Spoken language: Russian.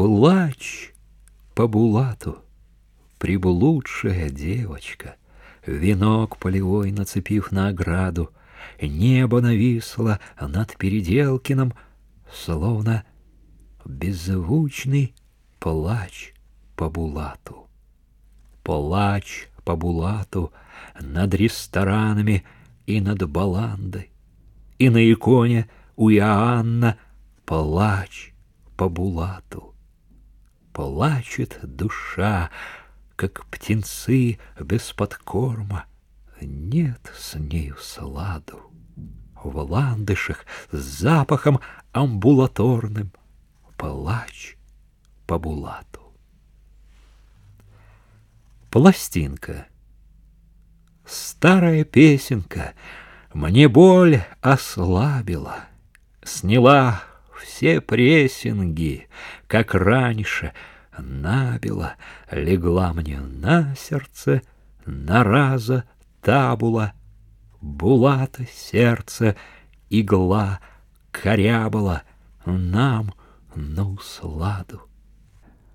Плачь по булату, приблудшая девочка, Венок полевой нацепив на ограду, Небо нависло над Переделкиным, Словно беззвучный плач по булату. Плач по булату над ресторанами и над баландой, И на иконе у Иоанна плач по булату. Плачет душа, как птенцы без подкорма, Нет с нею сладу. В ландышах с запахом амбулаторным Плач по булату. Пластинка. Старая песенка Мне боль ослабила, Сняла все прессинги, Как раньше набила, Легла мне на сердце На раза табула, Булата сердце, игла Корябала нам на усладу.